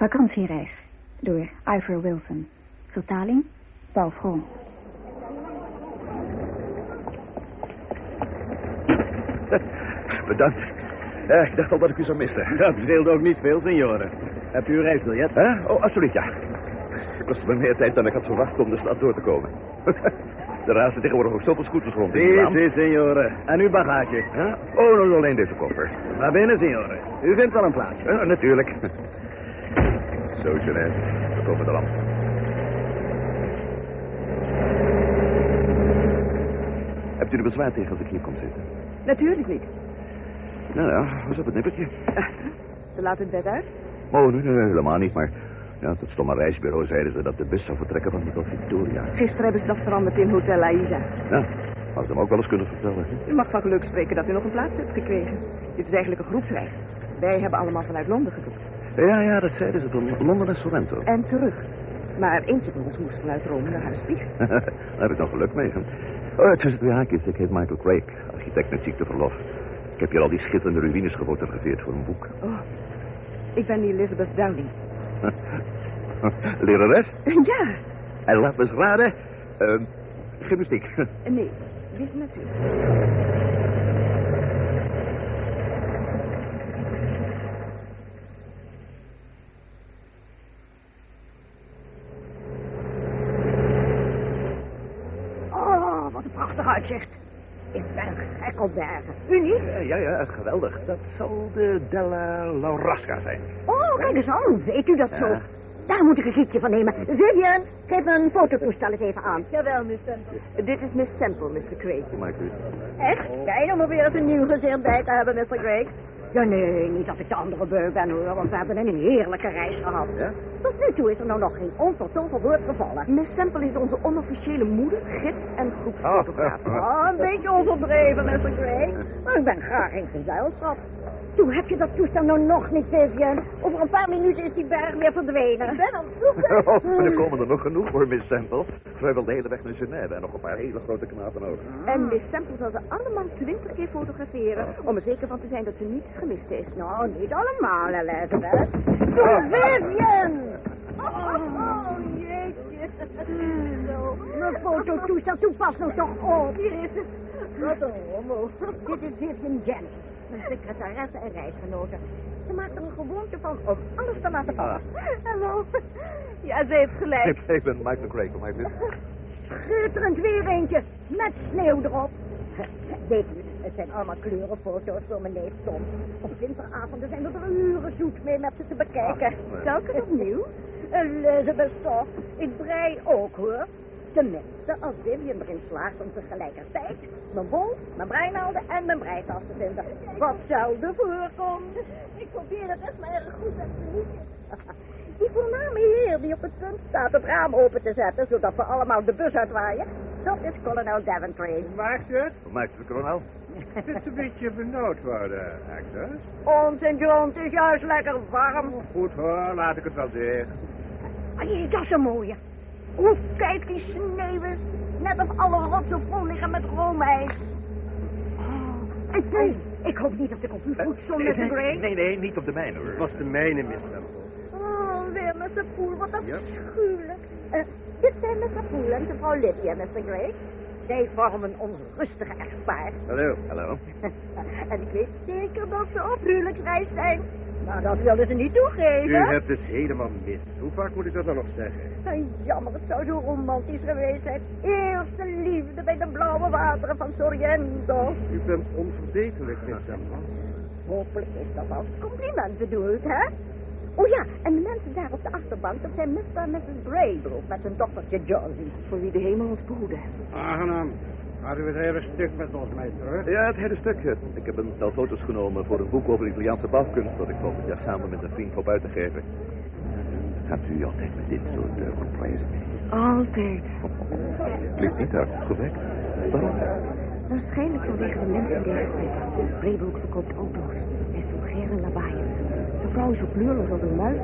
Vakantiereis door Ivor Wilson. Vertaling Paul Vroom. Bedankt. Ja, ik dacht al dat ik u zou missen. Dat scheelt ook niet veel, senioren. Hebt u uw reisbiljet? Huh? Oh, absoluut, ja. Het kostte me meer tijd dan ik had verwacht om de stad door te komen. er razen tegenwoordig ook zoveel scooters rond Si, si, senioren. En uw bagage? Huh? Oh, nog alleen deze koffer. Naar binnen, senioren. U vindt wel een plaatsje. Ja, natuurlijk. Zo, Jeanette. We komen er aan. Hebt u er bezwaar tegen als ik hier kom zitten? Natuurlijk niet. Nou ja, is op het nippertje? Ze laten het bed uit. Oh, nee, nee, helemaal niet, maar... Ja, dat stomme reisbureau zeiden ze dat de bus zou vertrekken van Hotel Victoria. Gisteren hebben ze dat veranderd in Hotel Aïda. Ja, had ze hem ook wel eens kunnen vertellen. U mag van geluk spreken dat u nog een plaats hebt gekregen. Dit is eigenlijk een groepsreis. Wij hebben allemaal vanuit Londen geboekt. Ja, ja, dat zeiden ze van Londen en Sorrento. En terug. Maar eentje van ons moest vanuit Rome naar Huisvlieg. Daar heb ik nog geluk mee. Oh, tussen twee haakjes, ik heet Michael Craig, architect met ziekteverlof. Ik heb hier al die schitterende ruïnes gefotografeerd voor een boek. Oh, ik ben Elizabeth Downing. Lerares? Ja, En laat me eens raden. Ehm gymnastiek. nee, dit natuurlijk. Oh, wat een prachtig uitzicht. Ik ben gek op bergen. U niet? Ja, ja, ja, geweldig. Dat zal de Della Laurasca zijn. Oh, kijk eens aan. Weet u dat zo? Daar moet ik een gietje van nemen. Vivian, geef me een fototoestel eens even aan. Jawel, Miss Temple. Dit is Miss Temple, Mr. Craig. Echt? Fijn om er weer eens een nieuw gezicht bij te hebben, Mr. Craig. Ja, nee, niet dat ik de andere beu ben hoor, want we hebben een heerlijke reis gehad. Ja? Tot nu toe is er nou nog geen onvertogen woord gevallen. Miss Temple is onze onofficiële moeder, gids en groepsfotograaf. Oh, een beetje overdreven, Mr. Craig. Maar ik ben graag in gezelschap. Toen heb je dat toestel nou nog niet, Vivian. Over een paar minuten is die berg weer verdwenen. Ik ben aan het zoeken. Oh, er komen er nog genoeg voor, Miss Sample. Vrijwel de hele weg naar Genève en nog een paar hele grote knapen ook. En Miss Temple zal ze allemaal twintig keer fotograferen... om er zeker van te zijn dat ze niet gemist is. Nou, niet allemaal, Elizabeth. Voor Vivian! Oh, oh jeetje. Zo. Mijn fototoestel, toen pas nog toch op. Hier is het. Wat een rommel. Dit is Vivian Jennings, mijn secretaresse en reisgenote. Ze maakt er een gewoonte van om alles te laten vallen. Hallo. Ja, ze heeft gelijk. Ik, ben Michael Craig, maar even. Schitterend weer eentje, met sneeuw erop. Weet u, het zijn allemaal kleurenfoto's voor mijn neef Tom. Op winteravonden zijn we er uren zoet mee met ze te bekijken. Telkens opnieuw. Elizabeth toch, ik brei ook hoor. Tenminste, als Vivian erin slaagt om tegelijkertijd mijn bol, mijn breinaalden en mijn breitas te vinden. Wat zelden voorkomt. Ik probeer het echt maar erg goed te genieten. Die voorname heer die op het punt staat het raam open te zetten, zodat we allemaal de bus uitwaaien, dat is kolonel Daventry. Maakt u het? Maakt het, kolonel? Het is een beetje benauwd worden, Agnes. Ons in grond is juist lekker warm. Goed hoor, laat ik het wel zeggen. Ah, dat is een mooie. Hoe kijk die sneeuw is. Net of alle rotsen vol liggen met roomijs. Oh, ik, nee, ik hoop niet dat ik op uw voet stond, Mr. Gray. nee, nee, niet op de mijne hoor. Het was de mijne, Miss Temple. Oh, weer Mr. Poel, wat Ja. afschuwelijk. Eh, dit zijn Mr. Poel en mevrouw Lydia, Mr. Gray. Zij vormen ons rustige echtpaar. Hallo. Hallo. en ik weet zeker dat ze op huwelijksreis zijn. Maar dat wilden ze niet U toegeven. hebt het helemaal mis. Hoe vaak moet ik dat dan nog zeggen? En jammer, het zou zo romantisch geweest zijn. Eerste liefde bij de blauwe wateren van Sorrento. U bent onverbeterlijk, Miss Temple. Hopelijk is dat als compliment bedoeld, hè? Oh ja, en de mensen daar op de achterbank, dat zijn Mr. en Mrs. Braybrook met hun dochtertje Josie. Voor wie de hemel ons behoede. Aangenaam. Gaat u het hele stuk met ons mee terug? Ja, het hele stukje. Ik heb een stel foto's genomen voor een boek over Italiaanse bouwkunst... dat ik volgend jaar samen met een vriend hoop uit te geven. Gaat u altijd met dit soort uh, surprises mee? Altijd. Klinkt niet uit gewekt. Waarom? Waarschijnlijk vanwege de mensen die hij Breebroek verkoopt auto's. Hij is vulgair en lawaaiig. Zijn vrouw is zo kleurloos als een muis.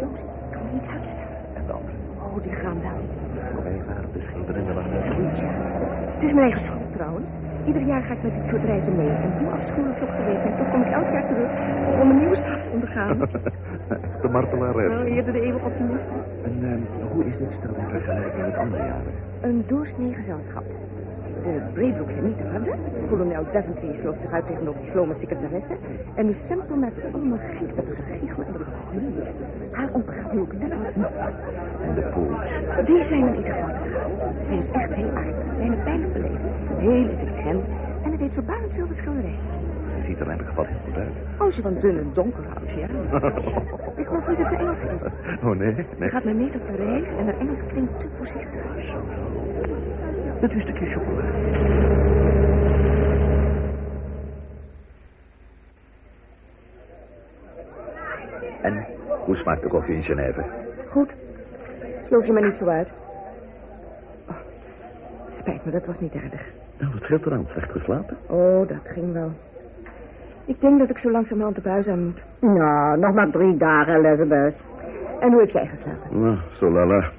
Josie kan er niet uitstaan. En dan? Oh, die gaan wel. Wij waren de schipper in de lange Ja. Het is mijn eigen schuld trouwens. Ieder jaar ga ik met dit soort reizen mee. En hoe afschuwelijk toch geweest. En toch kom ik elk jaar terug om een nieuwe straf te ondergaan. De martelares. Wel eerder de eeuwig optimist. En ehm, hoe is dit stel in vergelijking met andere jaren? Een doorsnee gezelschap. De Braybrook zijn niet te harde. Kolonel Daventry sloopt zich uit tegenover die slome secretaresse. En de Semple met allemaal met een gegiegel en gegluur. Haar nog. En de pools? Die zijn er geval gegaan. Hij is echt heel aardig. Zijn het pijnlijk beleefd. Heel intelligent. En hij weet verbazend veel schilderij. Hij ziet er ieder geval heel goed uit. Als je van dun en donker houdt, ja. Ik geloof niet dat ze Engels is. Oh, nee? Hij Nee. gaat met mee op Parijs en haar Engels klinkt te voorzichtig. Dat is een stukje chocola. En hoe smaakt de koffie in Genève? Goed. Sloof je maar niet zo uit. Oh, spijt me, dat was niet aardig. Nou, wat scheelt er aan? Slecht geslapen? Oh, dat ging wel. Ik denk dat ik zo langzamerhand op huis aan moet. Nou, nog maar drie dagen, Elizabeth. En hoe heb jij geslapen? Nou, zo lala.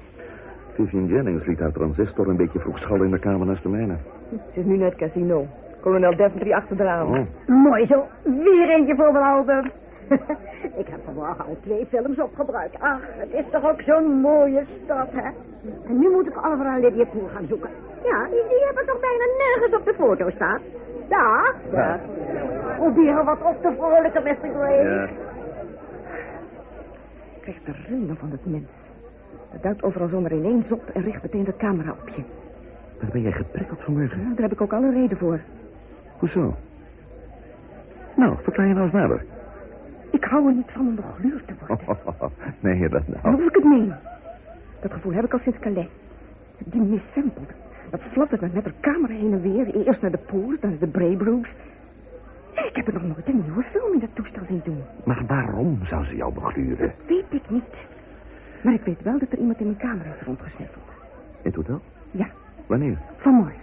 Vivian Jennings liet haar transistor een beetje vroeg schallen in de kamer naast de mijne. Ze is nu naar het casino. Kolonel Daventry achter de raam. Oh. Mooi zo. Weer eentje voor mijn album. Ik heb vanmorgen al twee films opgebruikt. Ach, het is toch ook zo'n mooie stad, hè? En nu moet ik Oliver en Lydia Poel gaan zoeken. Ja, die, die hebben toch bijna nergens op de foto staan. Daar. Ja. Proberen wat op te vrolijken, Mr. Gray. Ja. Ik krijg de rillen van het mens. Het duikt overal zomaar ineens op en richt meteen de camera op je. Wat ben jij geprikkeld vanmorgen? Ja, daar heb ik ook alle reden voor. Hoezo? Nou, verklaar je nou eens nader. Ik hou er niet van om begluurd te worden. nee, dat nou. of ik het meen. Dat gevoel heb ik al sinds Calais. Die Miss Semple, dat fladdert met haar camera heen en weer. Eerst naar de Pools, dan naar de Braybrooks. Ik heb er nog nooit een nieuwe film in dat toestel zien doen. Maar waarom zou ze jou begluren? Weet ik niet. Maar ik weet wel dat er iemand in mijn kamer heeft rondgesniffeld. In het hotel? Ja, Wanneer? vanmorgen.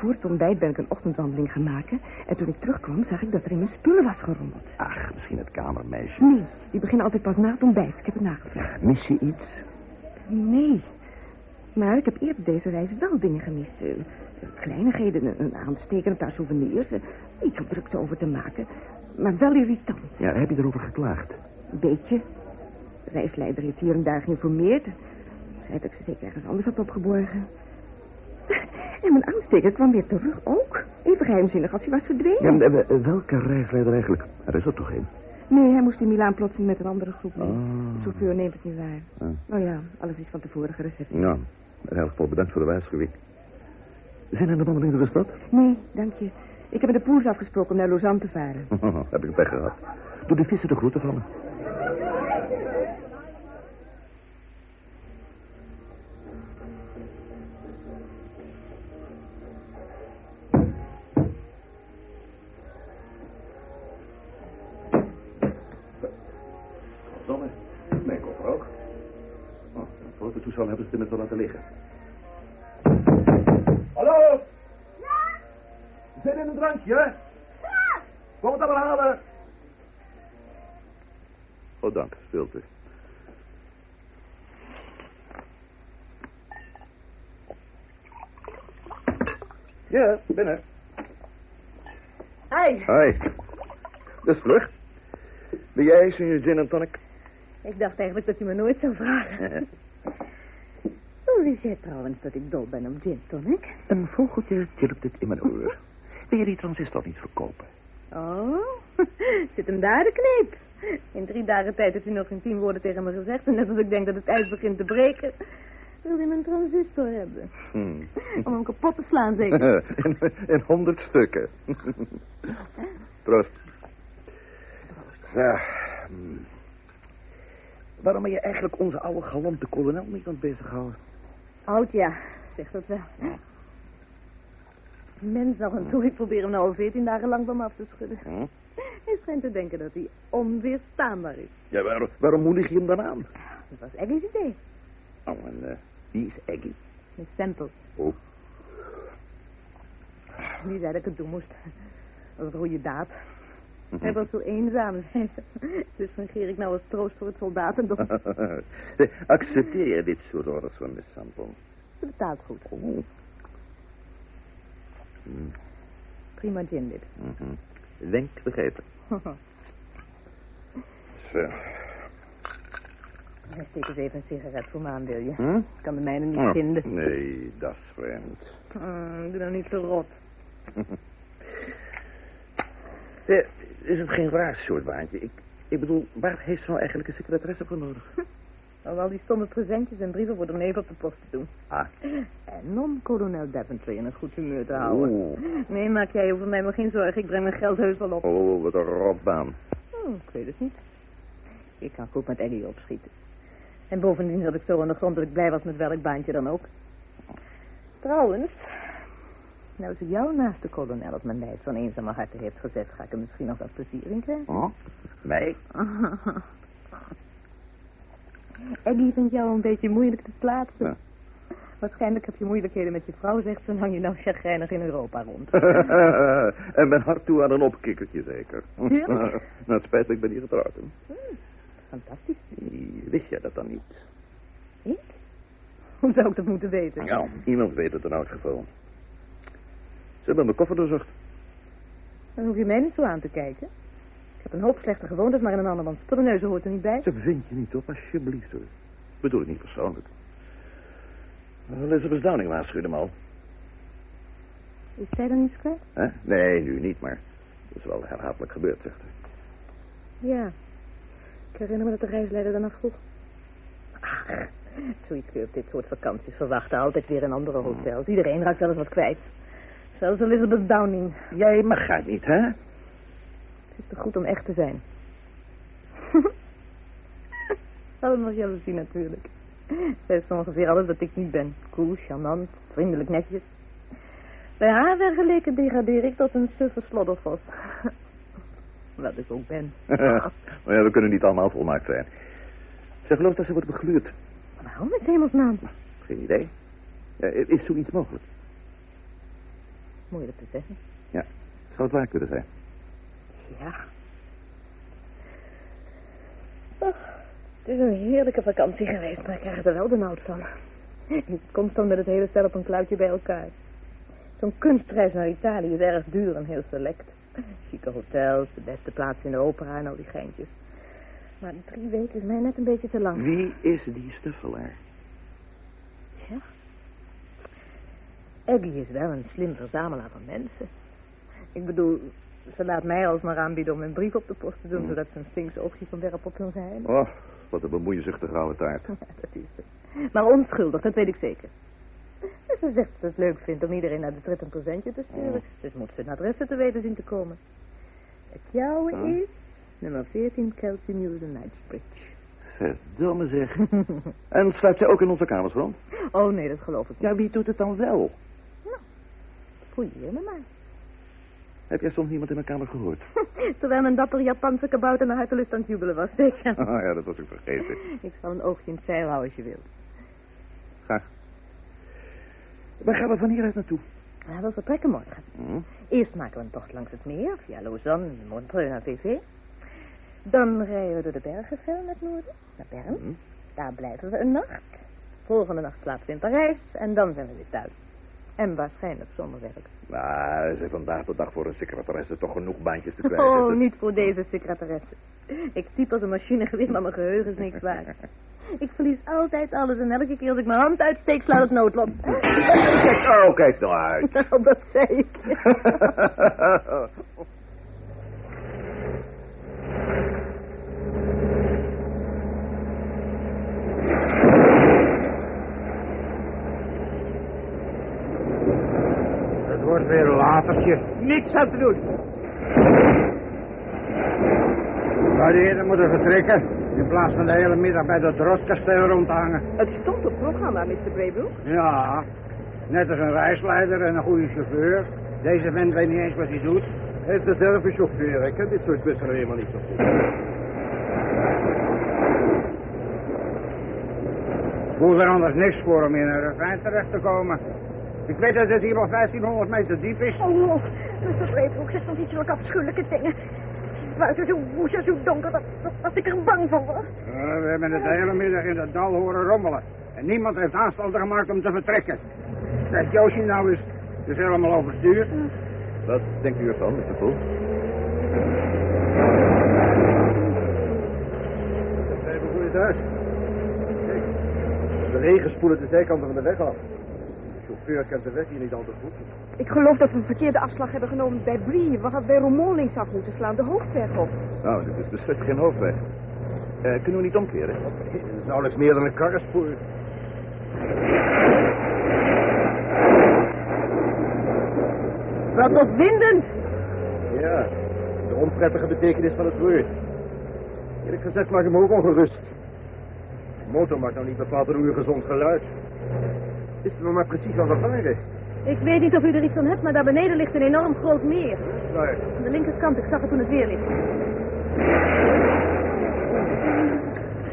Voor het ontbijt ben ik een ochtendwandeling gaan maken. En toen ik terugkwam, zag ik dat er in mijn spullen was gerommeld. Ach, misschien het kamermeisje. Nee, die beginnen altijd pas na het ontbijt. Ik heb het nagevraagd. Mis je iets? Nee. Maar ik heb eerder deze reis wel dingen gemist. Eh, kleinigheden, een, aansteker, een paar souvenirs. eh, iets om drukte over te maken. Maar wel irritant. Ja, heb je erover geklaagd? Beetje. De reisleider heeft hier en daar geïnformeerd. Zei dat ik ze zeker ergens anders had opgeborgen. En mijn aansteker kwam weer terug ook. Even geheimzinnig als hij was verdwenen. Ja, eh, welke reisleider eigenlijk? Er is er toch één? Nee, hij moest in Milaan plotseling met een andere groep mee. Ah. De chauffeur neemt het niet waar. Ah. Nou ja, alles is van tevoren gereserveerd. Ja, in elk geval bedankt voor de waarschuwing. Zijn er nog wandelingen door de stad? Nee, dank je. Ik heb met de poels afgesproken om naar Lausanne te varen. heb ik pech gehad. Doe de vissen de groeten van me. Fototoestel hebben ze tenminste laten liggen. Hallo? Ja? Zit in een drankje, hè? Kom het allemaal halen. Oh, dank. Stilte. Ja, binnen. Hoi. Dat is terug. Ben jij sinjeur gin en tonic? Ik dacht eigenlijk dat je me nooit zou vragen. Wist jij trouwens dat ik dol ben om gin tonic? een vogeltje chirpt het in mijn oor. Wil je die transistor niet verkopen? Oh, zit hem daar de kneep. In drie dagen tijd heeft hij nog geen tien woorden tegen me gezegd. En net als ik denk dat het ijs begint te breken, wil hij mijn transistor hebben. Hmm. Om hem kapot te slaan, zeker. in, in honderd stukken. Proost. Ja. hmm. Waarom ben je eigenlijk onze oude galante kolonel niet aan het bezighouden? Oud, ja. Zeg dat wel. Mens nog en toe. Ik probeer hem nou al veertien dagen lang van me af te schudden. Hm? Hij schijnt te denken dat hij onweerstaanbaar is. Ja, waarom, waarom moedig je hem dan aan? Dat was Eggie's idee. Oh, en eh, wie is Aggie? Met stempels. Oh, Die zei dat ik het doen moest. Dat was een goede daad. Hij was zo eenzaam. Dus fungeer ik nou als troost voor het soldatendom. Accepteer je dit soort orders van Miss Sample? Ze betaalt goed. Oh. Hm. Prima gin dit. Mhm. Wenk begrepen. Zo. Steek eens even een sigaret voor me aan, wil je? Hm? Ik kan de mijne niet Oh, vinden. Nee, dat is vreemd. Mm, doe nou niet zo rot. Eh, is het geen raar soort baantje? Ik, ik bedoel, waar heeft ze nou eigenlijk een secretaresse voor nodig? Om al die stomme presentjes en brieven voor de neef op de post te doen. Ah. En om kolonel Daventry in een goed humeur te houden. Oeh. Nee, maak jij over mij maar geen zorgen. Ik breng mijn geld heus wel op. Oh, wat een rotbaan. Oh, ik weet het niet. Ik kan goed met Eddie opschieten. En bovendien zat ik zo aan de grond dat ik blij was met welk baantje dan ook. Trouwens, nou als ik jou naast de kolonel op mijn lijf zo'n eenzame harte heeft gezet, ga ik er misschien nog wat plezier in krijgen. Oh? Mij? Eddie vindt jou een beetje moeilijk te plaatsen. Ja. Waarschijnlijk heb je moeilijkheden met je vrouw, zegt ze, hang je nou chagrijnig in Europa rond. en ben hard toe aan een opkikkertje, zeker. Tuurlijk. nou, het spijt me, ik ben hier getrouwd. hè. Fantastisch. Wist jij dat dan niet? Ik? Hoe zou ik dat moeten weten? Ja, iemand weet het in elk geval. Ze hebben mijn koffer doorzocht. Dan hoef je mij niet zo aan te kijken. Ik heb een hoop slechte gewoontes, maar in een andermans spulleneuzen hoort er niet bij. Ze vind je niet op, alsjeblieft hoor. Bedoel ik niet persoonlijk. Elizabeth Downing waarschuwde me al. Is zij dan iets kwijt? Hè? Nee, nu niet, maar dat is wel herhaaldelijk gebeurd, zegt hij. Ja. Ik herinner me dat de reisleider daarna vroeg. Ach, zoiets kun je op dit soort vakanties verwachten. Altijd weer in andere hotels. Iedereen raakt wel eens wat kwijt. Zelfs Elizabeth Downing. Jij mag gaat niet, hè? Het is te goed om echt te zijn. Allemaal jaloezie natuurlijk. Zij is ongeveer alles wat ik niet ben. Cool, charmant, vriendelijk netjes. Bij haar vergeleken degradeer ik tot een suffe sloddervos. Wat ik ook ben. maar ja, we kunnen niet allemaal volmaakt zijn. Ze gelooft dat ze wordt begluurd. Waarom met hemelsnaam? Geen idee. Ja, is zoiets mogelijk? Moeilijk te zeggen. Ja, zou het waar kunnen zijn. Ja. Ach, het is een heerlijke vakantie geweest, maar ik krijg er wel benauwd van. Je komt dan met het hele stel op een kluitje bij elkaar. Zo'n kunstreis naar Italië is erg duur en heel select. Chique hotels, de beste plaats in de opera en al die geintjes. Maar drie weken is mij net een beetje te lang. Wie is die stuffelaar? Ja. Aggie is wel een slim verzamelaar van mensen. Ik bedoel, ze laat mij alsmaar aanbieden om een brief op de post te doen... Hmm. zodat ze een stinks oogje van werp op hun geheim. Oh, wat een bemoeizuchtige oude taart. Ja, dat is het. Maar onschuldig, dat weet ik zeker. En ze zegt dat ze het leuk vindt om iedereen naar de trit een presentje te sturen. Oh. Dus moet ze een adressen te weten zien te komen. Het jouwe Oh. is nummer 14 Kelsey News en Knightsbridge. Verdomme zeg. En sluit zij ook in onze kamers rond? oh nee, dat geloof ik niet. Ja, wie doet het dan wel? Fouilleer me maar. Heb jij soms niemand in mijn kamer gehoord? Terwijl mijn dapper Japanse kabouter naar hartelust aan het jubelen was, zeker. Oh ja, dat was ik vergeten. Ik zal een oogje in het zeil houden als je wilt. Graag. Waar gaan we van hieruit naartoe? Ja, we vertrekken morgen. Hm? Eerst maken we een tocht langs het meer, via Lausanne en Montreux naar VV. Dan rijden we door de bergen verder naar het noorden, naar Bern. Hm? Daar blijven we een nacht. Volgende nacht slapen we in Parijs en dan zijn we weer thuis. En waarschijnlijk zonder werk. Nou, er zijn vandaag de dag voor een secretaresse toch genoeg baantjes te krijgen. Oh, niet voor deze secretaresse. Ik typ als een machinegeweer, maar mijn geheugen is niks waard. Ik verlies altijd alles en elke keer als ik mijn hand uitsteek, slaat het noodlot. Oh, kijk nou uit. Nou, dat zei ik. Het wordt weer een latertje. Niks aan te doen. Maar eerder moeten vertrekken. In plaats van de hele middag bij dat rotkasteel rond te hangen. Het stond op programma, Mr. Braybrook. Ja, net als een reisleider en een goede chauffeur. Deze vent weet niet eens wat hij doet. Hij is dezelfde chauffeur. Ik ken dit soort bussen nou helemaal niet zo goed. Voel er anders niks voor om in een ravijn terecht te komen. Ik weet dat het hier wel 1500 meter diep is. Oh, oh, Mr. Braybrook zegt nog niet zulke afschuwelijke dingen. Buiten zo woest en zo donker dat, dat, dat ik er bang voor was. Eh, we hebben het de hele middag in dat dal horen rommelen. En niemand heeft aanstalten gemaakt om te vertrekken. Kijk, Joosje nou. Het is helemaal overstuur. Wat denkt u ervan, Mr. Poel? Wij hebben het uit. Kijk, de regen spoelen de zijkanten van de weg af. De chauffeur kent de weg hier niet al te goed. Ik geloof dat we een verkeerde afslag hebben genomen bij Brie. We hadden bij linksaf moeten slaan, de hoofdweg op. Nou, dit is beslist geen hoofdweg. Eh, kunnen we niet omkeren? Het is nauwelijks meer dan een karrenspoor. Wat opwindend! Ja, de onprettige betekenis van het woord. Eerlijk gezegd maak ik me ook ongerust. De motor maakt nou niet bepaald een uurgezond geluid. Wisten we maar precies we varen. Ik weet niet of u er iets van hebt, maar daar beneden ligt een enorm groot meer. Waar? Aan de linkerkant, ik zag het toen het weer ligt.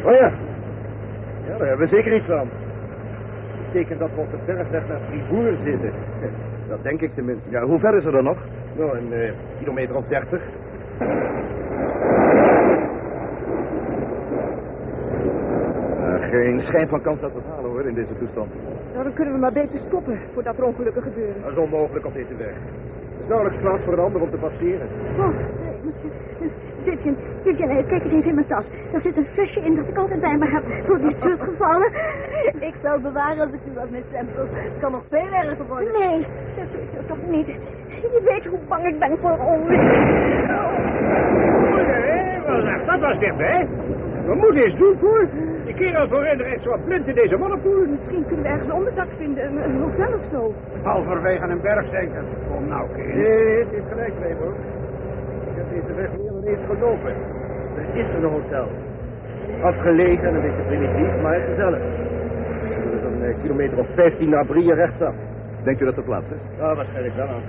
Oh ja. Ja, daar hebben we zeker iets aan. Dat betekent dat we op de bergweg naar Fribourg zitten. Dat denk ik tenminste. Ja, hoe ver is er dan nog? Nou, een eh, kilometer of dertig. Eh, geen schijn van kans dat we het halen, hoor, in deze toestand. Nou, dan kunnen we maar beter stoppen voordat er ongelukken gebeuren. Dat is onmogelijk op deze weg. Er is nauwelijks plaats voor een ander om te passeren. Oh, Vivian, Vivian, eh, kijk eens in mijn tas. Daar zit een flesje in dat ik altijd bij me heb voor die gevallen. Ik zal het bewaren als ik u wat met stempel. Het kan nog veel erger worden. Nee, dat is toch niet. Je weet hoe bang ik ben voor ongeluk. dat was dichtbij. We moeten eens doen, voor. Die kerel voorin rijdt zo blind in deze modderpoel. Misschien kunnen we ergens een onderdak vinden, een, een hotel of zo. Halverwege een berg zeker. Kom nou, kind. Nee, het is gelijk, Rebo. Ik heb deze weg meer dan eens gelopen. Er is een hotel. Afgelegen en een beetje primitief, maar gezellig. Is een eh, kilometer of 15 naar Brie rechtsaf. Denkt u dat er plaats is? Ja, waarschijnlijk wel aan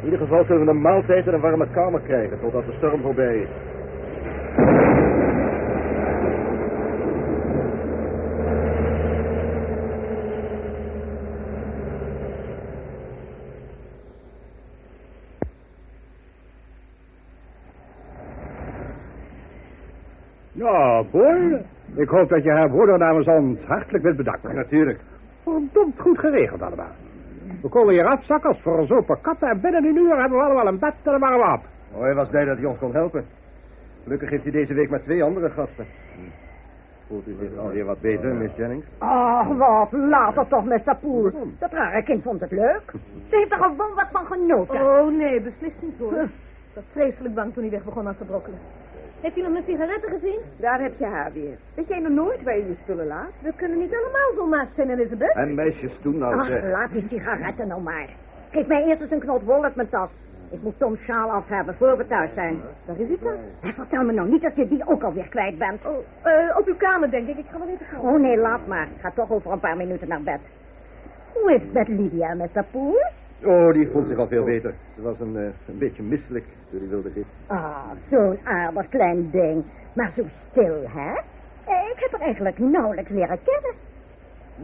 In ieder geval zullen we een maaltijd en een warme kamer krijgen totdat de storm voorbij is. Ja, Boy. Ik hoop dat je haar broeder namens ons hartelijk wilt bedanken. Natuurlijk. Verdomd goed geregeld allemaal. We komen hier afzakken als voor ons open katten en binnen een uur hebben we allemaal een bed en een warm op. Oh, hij was blij dat hij ons kon helpen. Gelukkig heeft hij deze week maar twee andere gasten. Voelt u zich alweer wat beter, Miss Jennings? Ach, wat, laat het toch, Mr. Poel. Dat rare kind vond het leuk. Ze heeft er gewoon wat van genoten. Oh nee, beslist niet hoor. Ik was vreselijk bang toen hij weg begon af te brokkelen. Heeft u nog mijn sigaretten gezien? Daar heb je haar weer. Weet jij nog nooit waar je je spullen laat? We kunnen niet allemaal volmaakt zijn, Elizabeth. En meisjes toen nou Ach, zeg. laat die sigaretten nou maar. Geef mij eerst eens een knot wol uit mijn tas. Ik moet Tom's sjaal af hebben voor we thuis zijn. Waar is het dan? Vertel me nou niet dat je die ook alweer kwijt bent. Oh, eh, op uw kamer denk ik. Ik ga wel even kijken. Oh nee, laat maar. Ik ga toch over een paar minuten naar bed. Hoe is het met Lydia, Mr. Poel? Oh, die voelt zich al veel beter. Ze was een, eh, een beetje misselijk door die wilde gids. Ah, zo'n aardig klein ding. Maar zo stil, hè? Eh, Ik heb haar eigenlijk nauwelijks leren kennen.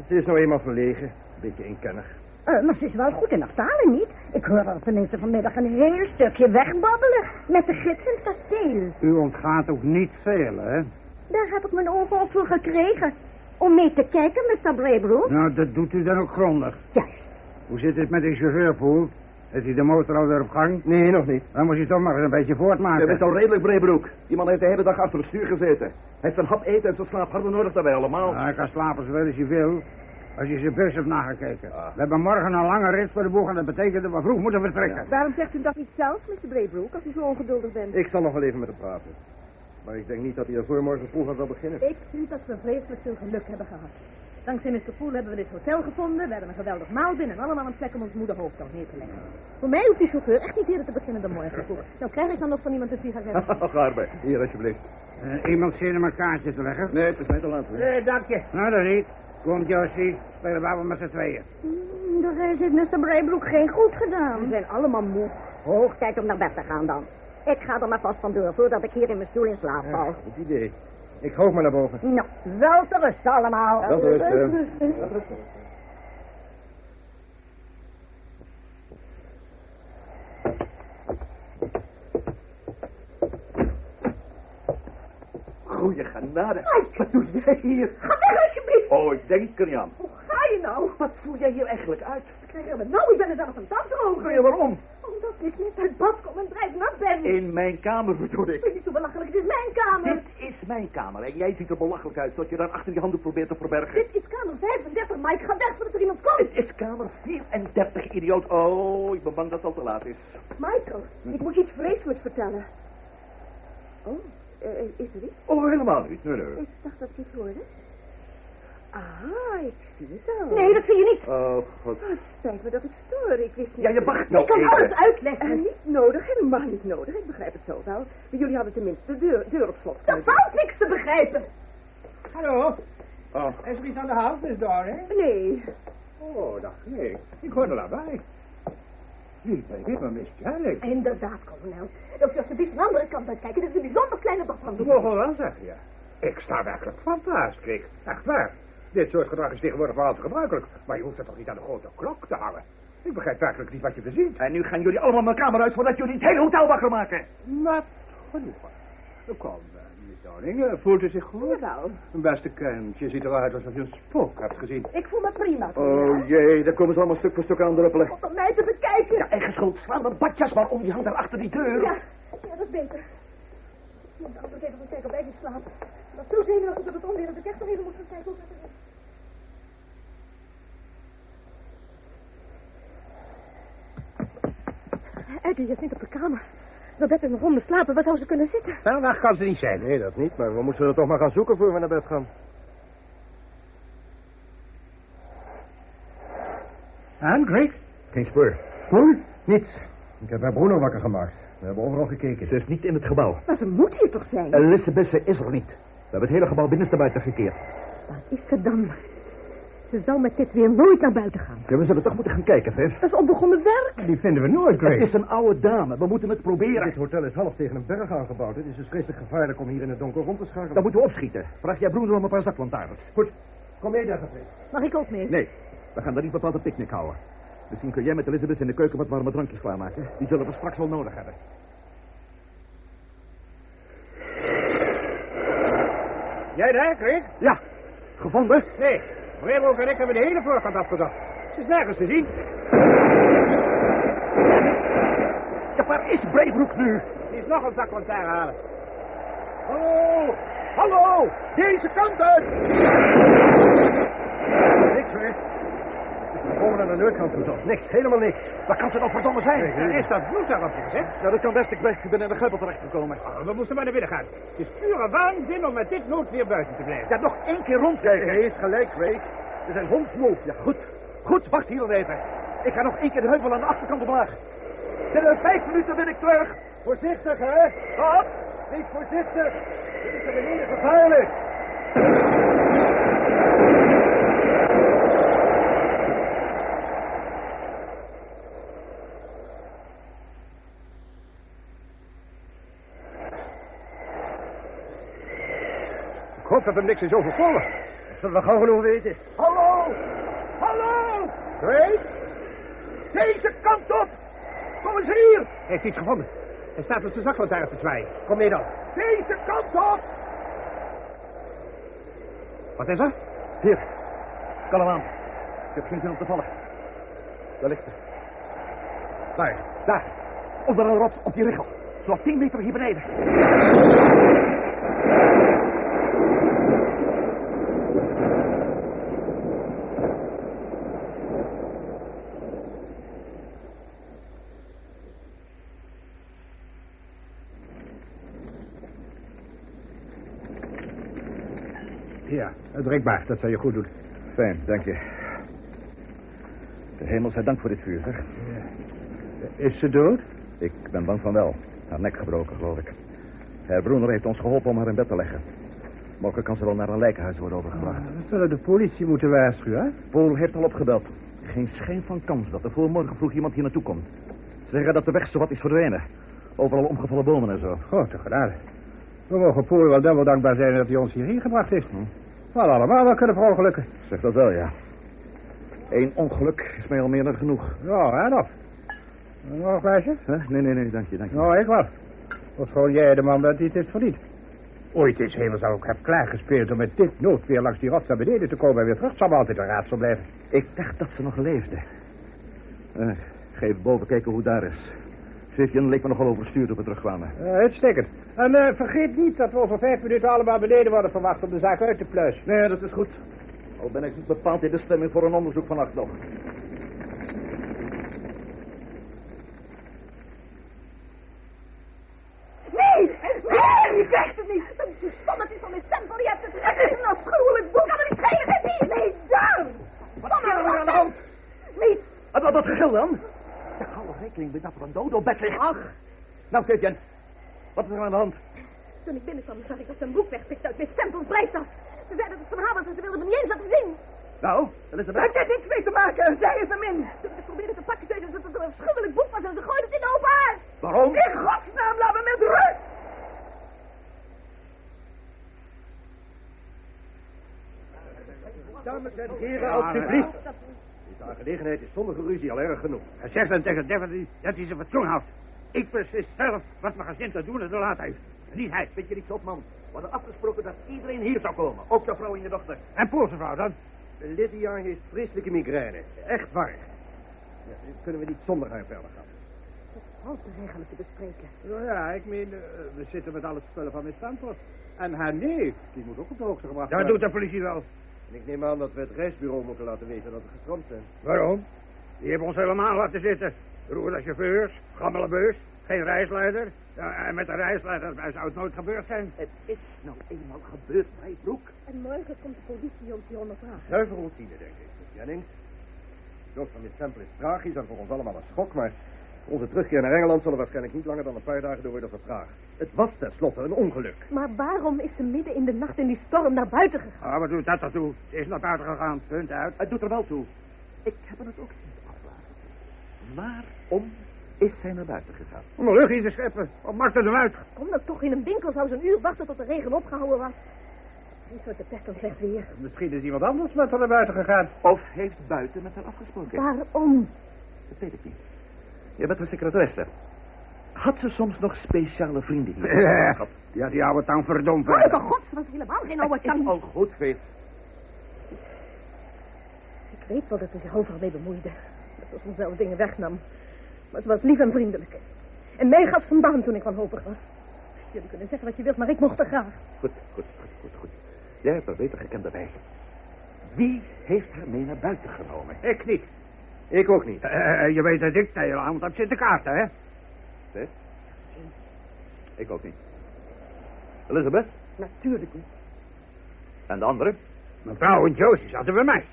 Ze is nou eenmaal verlegen. Een beetje inkennig. Eh, maar ze is wel goed in haar talen, niet? Ik hoor haar tenminste vanmiddag een heel stukje wegbabbelen met de gids in het kasteel. U ontgaat ook niet veel, hè? Daar heb ik mijn ogen op voor gekregen. Om mee te kijken, Mr. Braybrook. Nou, dat doet u dan ook grondig. Juist. Hoe zit het met die chauffeur, Poel? Is hij de motor alweer op gang? Nee, nog niet. Dan moet je toch maar eens een beetje Je voortmaken. bent al redelijk breebroek. Die man heeft de hele dag achter het stuur gezeten. Hij heeft een hap eten en zijn slaap harder nodig daarbij allemaal. Nou, hij kan slapen zoveel als hij wil. Als je zijn bus hebt nagekeken. Ah. We hebben morgen een lange rit voor de boeg en dat betekent dat we vroeg moeten vertrekken. Waarom zegt u dat niet zelf, Mr. Braybrook, als u zo ongeduldig bent? Ik zal nog wel even met hem praten. Maar ik denk niet dat hij er voor morgen vroeg aan zal beginnen. Ik vind dat we vreselijk veel geluk hebben gehad. Dankzij Mr. Poel hebben we dit hotel gevonden. We hebben een geweldig maal binnen en allemaal een plek om ons moederhoofd al neer te leggen. Voor mij hoeft die chauffeur echt niet eerder te beginnen dan morgen vroeg. Nou krijg ik dan nog van iemand een sigaret. Ga erbij. Hier, alsjeblieft. Eh, iemand zin om een kaartje te leggen? Nee, het is mij te laat. Nee, dank je. Nou, dat niet. Komt Josie, spelen we met z'n tweeën. De reis heeft Mr. Braybrook geen goed gedaan. We zijn allemaal moe. Hoog tijd om naar bed te gaan dan. Ik ga er maar vast vandoor voordat ik hier in mijn stoel in slaap val. Goed idee. Ik hoog maar naar boven. Nou, wel te rust allemaal. Wel te rust, eh. Goeie genade. Wat doe jij hier? Ga weg alsjeblieft. Oh, ik denk er niet aan. Hoe ga je nou? Wat voel jij hier eigenlijk uit? Ik krijg er nou, ik ben er zelfs een tand Kun je waarom? Oh, In mijn kamer bedoel ik. Het is niet zo belachelijk, het is mijn kamer. Dit is mijn kamer en jij ziet er belachelijk uit dat je daar achter je handdoek probeert te verbergen. Dit is kamer 35, Mike. Ga weg voordat er iemand komt. Het is kamer 34, idioot. Oh, ik ben bang dat het al te laat is. Michael, ik moet je iets vreselijks vertellen. Oh, eh, is er iets? Oh, helemaal niet. Nee, nee. Ik dacht dat ik iets hoorde. Ah, ik zie het al. Nee, dat zie je niet. Oh, god. Oh, het spijt me dat ik stoor. Ik wist niet... Ja, je wacht nou Ik kan even. alles uitleggen. Eh, niet nodig, helemaal niet nodig. Ik begrijp het zo wel. Maar jullie hadden tenminste de deur, deur op slot Er valt niks te begrijpen. Hallo, Oh, is er iets aan de hand, Miss Dory? Nee, Oh, dag nee. Ik hoorde lawaai. Dit maar Miss? Inderdaad, kolonel. Wilt u alsjeblieft van de andere kant uitkijken? Dit is een bijzonder kleine Dat badhandel. mogen we wel zeggen, ja. Ik sta werkelijk verbaasd, Krik. Echt waar. Dit soort gedrag is tegenwoordig wel al te gebruikelijk. Maar je hoeft het toch niet aan de grote klok te hangen? Ik begrijp werkelijk niet wat je verzint. En nu gaan jullie allemaal mijn kamer uit voordat jullie het hele hotel wakker maken. Wat genoegen. Kom, Downing, eh, voelt u zich goed? jawel. Beste kind, je ziet eruit alsof je een spook hebt gezien. Ik voel me prima. Oh jee, daar komen ze allemaal stuk voor stuk aan druppelen. Om mij te bekijken. Ja, eigen schuld. Slaan dat badjas maar om. Die hangt daar achter die deur. Ja, ja, dat is beter. Ik moet anders even gaan kijken of ik slaap. Was zo zenuwachtig dat het onweer dat ik echt nog even gaan kijken hoe het is. Eddie is niet op de kamer. Babette is nog onder slapen. Waar zou ze kunnen zitten? Ver weg kan ze niet zijn. Nee, dat niet. Maar we moeten er toch maar gaan zoeken voor we naar bed gaan. En, Greg? Geen spoor. Goed. Niets. Ik heb haar Bruno wakker gemaakt. We hebben overal gekeken. Ze is niet in het gebouw. Maar ze moet hier toch zijn? Elisabeth, ze is er niet. We hebben het hele gebouw binnenstebuiten gekeerd. Waar is ze dan? Ze zal met dit weer nooit naar buiten gaan. Ja, we zullen toch moeten gaan kijken, Viv. Dat is onbegonnen werk. Die vinden we nooit, Het Greg. is een oude dame. We moeten het proberen. Dit hotel is half tegen een berg aangebouwd. Het is dus vreselijk gevaarlijk om hier in het donker rond te schakelen. Dan moeten we opschieten. Vraag jij Bruno om een paar zaklantaarns. Goed. Kom mee daar, Gavin. Mag ik ook mee? Nee, we gaan daar niet bepaald een picknick houden. Misschien kun jij met Elisabeth in de keuken wat warme drankjes klaarmaken. Die zullen we straks wel nodig hebben. Jij daar, Greg? Ja, gevonden? Nee. Breebroek en ik hebben de hele voorkant afgezocht. Ze is nergens te zien. Ja, waar is Breebroek nu? Die is nog een zak lantaarn halen. Hallo! Hallo! Deze kant uit! Niks, hè? We komen aan de noordkant gezocht. Niks, helemaal niks. Waar kan ze nou verdomme zijn? Er is dat bloed daarop gezet. Ja, dat kan best. Ik ben, ik ben in de geubel terechtgekomen. Oh, we moesten maar naar binnen gaan. Het is pure waanzin om met dit noodweer buiten te blijven. Ja, nog één keer rondkijken. Hij is gelijk, Ray. We zijn hondsmoe. Ja, goed. Goed, wacht hier dan even. Ik ga nog één keer de heuvel aan de achterkant omlaag. Binnen vijf minuten ben ik terug. Voorzichtig, hè? Wat? Niet voorzichtig. Dit is er beneden gevaarlijk. Ik hoop dat er niks is overvallen. Dat zullen we gauw genoeg weten. Hallo! Hallo! Ray? Deze kant op! Kom eens hier! Hij heeft iets gevonden. Hij staat met zijn zaklantaarn te zwaaien. Kom mee dan. Deze kant op! Wat is er? Hier. Kalm aan. Ik heb geen zin om te vallen. Daar ligt ze. Daar. Daar. Onder een rots op die richel. Zo tien meter hier beneden. Ja, drinkbaar. Dat zou je goed doen. Fijn, dank je. De hemel zij dank voor dit vuur, zeg. Is ze dood? Ik ben bang van wel. Haar nek gebroken, geloof ik. Herr Broener heeft ons geholpen om haar in bed te leggen. Mogelijk kan ze wel naar een lijkenhuis worden overgebracht. We zullen de politie moeten waarschuwen, hè? Paul heeft al opgebeld. Geen schijn van kans dat er voor morgen vroeg iemand hier naartoe komt. Ze zeggen dat de weg zowat is verdwenen. Overal omgevallen bomen en zo. Grote genade. We mogen Poel wel dubbel dankbaar zijn dat hij ons hierheen gebracht heeft. We hadden allemaal wel kunnen verongelukken. Zeg dat wel, ja. Eén ongeluk is mij al meer dan genoeg. Ja, en nog. Nog een? Huh? Nee, nee, nee, dank je, dank je. Nou, ik wel. Wat gewoon jij de man dat hij het heeft verdiend. Ooit is hemels al ook heb klaargespeeld om met dit noodweer langs die rots naar beneden te komen en weer terug. Zal me altijd een raadsel blijven. Ik dacht dat ze nog leefde. Eh, ga even boven kijken hoe daar is. Vivian leek me nogal overstuurd op het terugkwamen. Uh, uitstekend. En eh, vergeet niet dat we over vijf minuten allemaal beneden worden verwacht om de zaak uit te pluizen. Nee, dat is goed. Al ben ik niet bepaald in de stemming voor een onderzoek vannacht nog. Nee! Nee! Je krijgt het niet! Dat is stom, het is van mijn stempel. Je hebt het. Het is een afschuwelijk boek. Kan niet schelen, het! Nee, dan! Wat is er aan de hand? Niet! Wat, wat, wat gegil dan? Rekening met dat er een dood op bed ligt. Ach. Nou, Vivian. Wat is er aan de hand? Toen ik binnenkwam, zag ik dat ze een boek wegpikte uit mijn stempelblijftas. Ze zei dat het verhaal was en ze wilde me niet eens laten zien. Nou, dat is er Het heeft niets mee te maken. Zij is hem in. Toen ik het probeerde te pakken, zei ze dat het een afschuwelijk boek was en ze gooide het in de open haard. Waarom? In godsnaam, laat me met rust. Dames en heren, alsjeblieft. Deze aangelegenheid is zonder geruzie al erg genoeg. Hij zegt dan tegen Deverdy dat hij zijn fatsoen houdt. Ik beslis zelf wat mijn gezin te doen en te laten heeft. Niet hij. Weet je niets op, man? We hadden afgesproken dat iedereen hier zou komen. Ook de vrouw en je dochter. En Poolse vrouw dan? Lydia heeft vreselijke migraine. Echt waar. Ja, kunnen we niet zonder haar verder gaan. Al te regelen te bespreken. Nou ja, ik meen, eh, we zitten met alle spullen van mijn standpost. En haar neef, die moet ook op de hoogte gebracht Dat worden. doet de politie wel. En ik neem aan dat we het reisbureau moeten laten weten dat we gestrand zijn. Waarom? Die hebben ons helemaal laten zitten. Roerende chauffeurs, gammele beus, geen reisleider. Ja, en met een reisleider zou het nooit gebeurd zijn. Het is nou eenmaal gebeurd, broek. En morgen komt de politie ons hier ondervragen. Zuiver routine, denk ik, Jennings. De dood van Miss Temple is tragisch en voor ons allemaal een schok, maar onze terugkeer naar Engeland zal er waarschijnlijk niet langer dan een paar dagen door worden vertraagd. Het was tenslotte een ongeluk. Maar waarom is ze midden in de nacht in die storm naar buiten gegaan? Ah, wat doet dat ertoe? Ze is naar buiten gegaan, punt uit. Het doet er wel toe. Ik heb het ook zien afvragen. Waarom is zij naar buiten gegaan? Om een lucht in te scheppen. Wat maakt het hem uit? Kom nou toch in een winkel, zou ze een uur wachten tot de regen opgehouden was. Die soort de pest en slecht weer. Misschien is iemand anders met haar naar buiten gegaan. Of heeft buiten met haar afgesproken? Waarom? Dat weet ik niet. Je bent haar secretaresse. Had ze soms nog speciale vrienden hier? Eh, Ja, die oude tang verdomd. Welke god, ze was helemaal geen oude Het is tang. al goed, Veet. Ik weet wel dat ze zich overal mee bemoeide. Dat ze soms wel dingen wegnam. Maar ze was lief en vriendelijk. En mij gaf ze een baan toen ik wanhopig was. Jullie kunnen zeggen wat je wilt, maar ik mocht er graag. Goed, goed, goed, goed, goed. Jij hebt er beter gekend bij. Wie heeft haar mee naar buiten genomen? Ik niet. Ik ook niet. Eh, je weet dat ik de hele avond heb zitten kaarten, hè? Nee? Ik ook niet. Elizabeth? Natuurlijk niet. En de andere? Mevrouw en Josie zaten bij mij.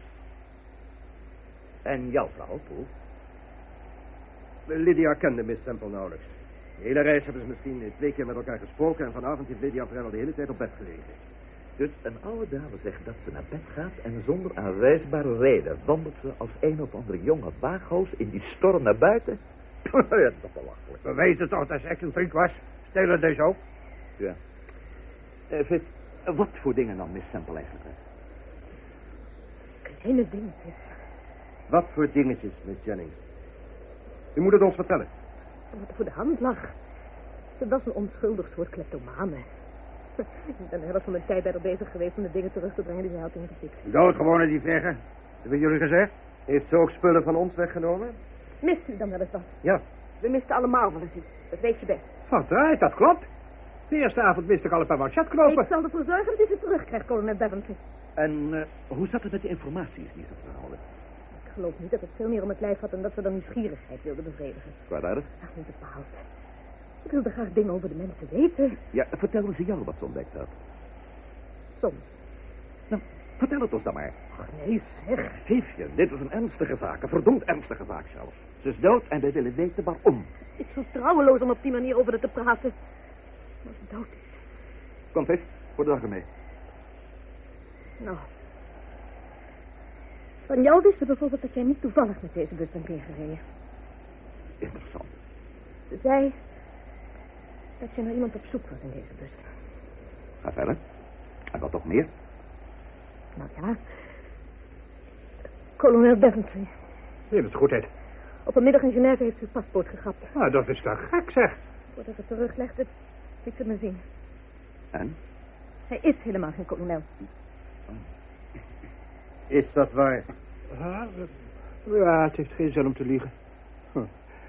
En jouw vrouw, Poel? Lydia kende Miss Temple nauwelijks. De hele reis hebben ze misschien twee keer met elkaar gesproken... en vanavond heeft Lydia vrijwel de hele tijd op bed gelegen. Dus een oude dame zegt dat ze naar bed gaat en zonder aanwijsbare reden wandelt ze als een of andere jonge waaghoos in die storm naar buiten? ja, dat is toch belachelijk. We weten toch dat ze excentriek was. Stelen deze ook. Ja. Eh, Fit, eh, wat voor dingen dan Miss Semple eigenlijk? Kleine dingetjes. Wat voor dingetjes, Miss Jennings? U moet het ons vertellen. Wat er voor de hand lag. Ze was een onschuldig soort kleptomane. Ik ben de helft van mijn tijd bij bezig geweest om de dingen terug te brengen die zij had ingefikt. Doodgewone die veggen. Hebben jullie gezegd? Heeft ze ook spullen van ons weggenomen? Mist u dan wel eens wat? Ja. We misten allemaal wel eens iets. Dat weet je best. Verdraaid, dat klopt. De eerste avond miste ik al een paar manchetknopen. Ik zal ervoor zorgen dat u ze terugkrijgt, kolonel Daventry. En eh, hoe zat het met de informatie die ze verhaalden? Ik geloof niet dat het veel meer om het lijf had dan dat ze dan nieuwsgierigheid wilden bevredigen. Kwaadaardig? Ach, niet bepaald. Ik wilde graag dingen over de mensen weten. Ja, vertelden ze jou wat ze ontdekt had? Soms. Nou, vertel het ons dan maar. Nee, zeg. Vivian, dit is een ernstige zaak, een verdomd ernstige zaak zelfs. Ze is dood en wij willen weten waarom. Het is zo trouweloos om op die manier over het te praten. Maar ze dood is. Kom, Viv, voor de dag ermee. Nou. Van jou wist ze bijvoorbeeld dat jij niet toevallig met deze bus bent ingereden. Interessant. Ze zei dat je naar iemand op zoek was in deze bus. Ga verder. En wat nog meer? Nou ja. Kolonel Daventry. Neem het goedheid. Op een middag in Genève heeft ze het paspoort gegrapt. Nou, dat is toch gek, zeg. Voordat het teruglegde, liet ze me zien. En? Hij is helemaal geen kolonel. Is dat waar? Ah, Ja, het heeft geen zin om te liegen. Huh.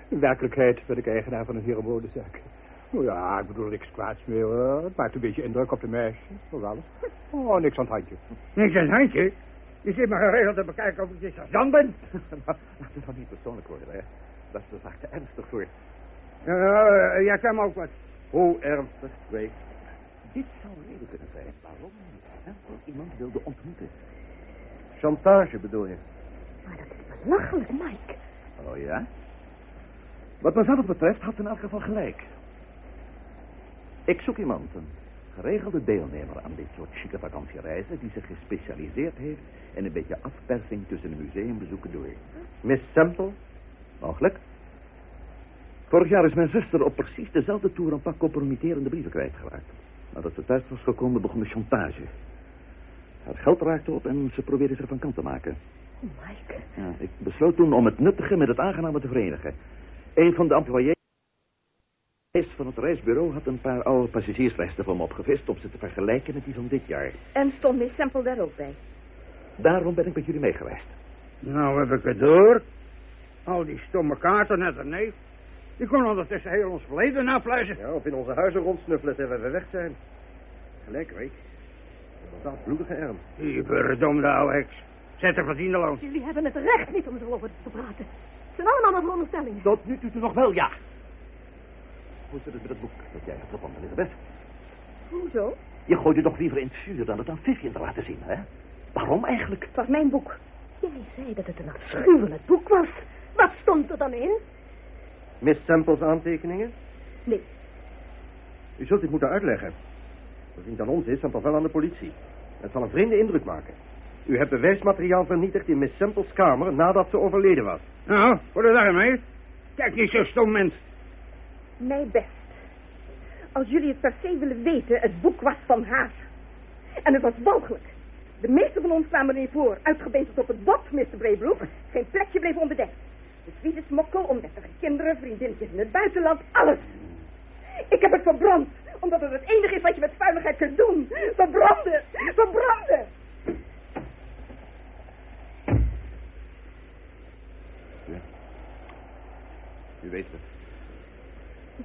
In werkelijkheid ben ik eigenaar van een herenmodezaak. Nou ja, ik bedoel niks kwaads meer hoor. Het maakt een beetje indruk op de meisjes. Dat is alles. Oh, niks aan het handje. Niks aan het handje. Je zit maar geregeld te bekijken of ik je sergeant ben. Laat het dan niet persoonlijk worden, hè. Dat is de zaak te ernstig voor. Ja, ja, jij me ook wat. Hoe ernstig, Ray? Dit zou reden kunnen zijn waarom Sample iemand wilde ontmoeten. Chantage bedoel je? Maar dat is belachelijk, Mike. Oh ja? Wat mezelf betreft had ze in elk geval gelijk. Ik zoek iemand, een geregelde deelnemer aan dit soort chique vakantiereizen... die zich gespecialiseerd heeft in een beetje afpersing tussen een museumbezoeken door. Miss Semple? Mogelijk. Vorig jaar is mijn zuster op precies dezelfde toer een pak compromitterende brieven kwijtgeraakt. Nadat ze thuis was gekomen begon de chantage. Haar geld raakte op en ze probeerde zich van kant te maken. Oh, Mike. Ja, ik besloot toen om het nuttige met het aangename te verenigen. Een van de employés van het reisbureau had een paar oude passagiersresten van me opgevist... om ze te vergelijken met die van dit jaar. En stond Miss Semple daar ook bij? Daarom ben ik met jullie meegereisd. Nou heb ik het door. Al die stomme kaarten net een neef. Die kon ondertussen heel ons verleden napluizen. Ja, of in onze huizen rondsnuffelen terwijl we weg zijn. Gelijk, Ray. Inderdaad, bloedige erm. Die verdomde oude heks. Zet er verdiende loon. Jullie hebben het recht niet om erover te praten. Het zijn allemaal maar veronderstellingen. Tot nu toe nog wel, ja. Hoe zit het met het boek dat jij hebt gevonden, Elisabeth? Hoezo? Je gooit het toch liever in het vuur dan het aan Vivian te laten zien, hè? Waarom eigenlijk? Het was mijn boek. Jij zei dat het een afschuwelijk boek was. Wat stond er dan in? Miss Samples aantekeningen? Nee. U zult dit moeten uitleggen. Als het niet aan ons is, dan toch wel aan de politie. Het zal een vreemde indruk maken. U hebt bewijsmateriaal vernietigd in Miss Samples kamer nadat ze overleden was. Nou, voor de dag mee. Kijk niet zo stom, mens. Mij best. Als jullie het per se willen weten, het boek was van haar. En het was walgelijk. De meeste van ons kwamen erin voor, uitgebezigd op het bot, Mr. Braybrook. Geen plekje bleef onbedekt. De smokkel, onwettige kinderen, vriendinnetjes in het buitenland, alles. Ik heb het verbrand, omdat het het enige is wat je met vuiligheid kunt doen. Verbranden, verbranden. U weet het.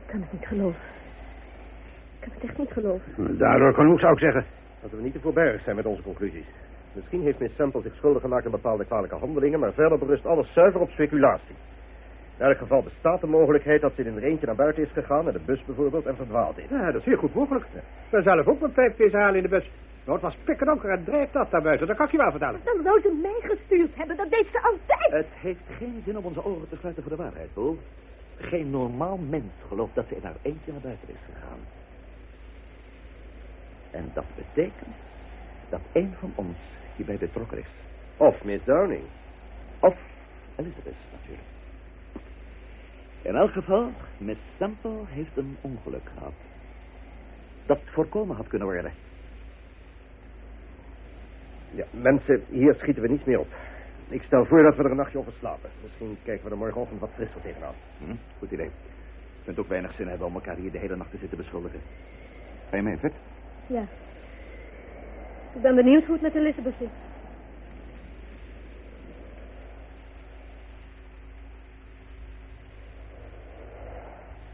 Ik kan het niet geloven. Ik kan het echt niet geloven. Daardoor genoeg, zou ik zeggen. Laten we niet te voorbarig zijn met onze conclusies. Misschien heeft Miss Semple zich schuldig gemaakt aan bepaalde kwalijke handelingen, maar verder berust alles zuiver op speculatie. In elk geval bestaat de mogelijkheid dat ze in een eentje naar buiten is gegaan, met de bus bijvoorbeeld, en verdwaald is. Ja, dat is heel goed mogelijk. Ik ben zelf ook mijn pijpvis halen in de bus. Nou, het was pikkedonker en drijft dat daar buiten. Dat kan ik je wel vertellen. Dan zou ze mij gestuurd hebben. Dat deed ze altijd. Het heeft geen zin om onze ogen te sluiten voor de waarheid, Paul. Geen normaal mens gelooft dat ze in haar eentje naar buiten is gegaan. En dat betekent dat een van ons hierbij betrokken is. Of Miss Downing. Of Elizabeth, natuurlijk. In elk geval, Miss Semple heeft een ongeluk gehad. Dat voorkomen had kunnen worden. Ja, mensen, hier schieten we niets meer op. Ik stel voor dat we er een nachtje over slapen. Misschien kijken we er morgenochtend wat frisser tegenaan. Hm, goed idee. Ik vind ook weinig zin hebben om elkaar hier de hele nacht te zitten beschuldigen. Ga je mee, Vet? Ja. Ik ben benieuwd hoe het met Elizabeth zit.